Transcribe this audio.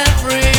every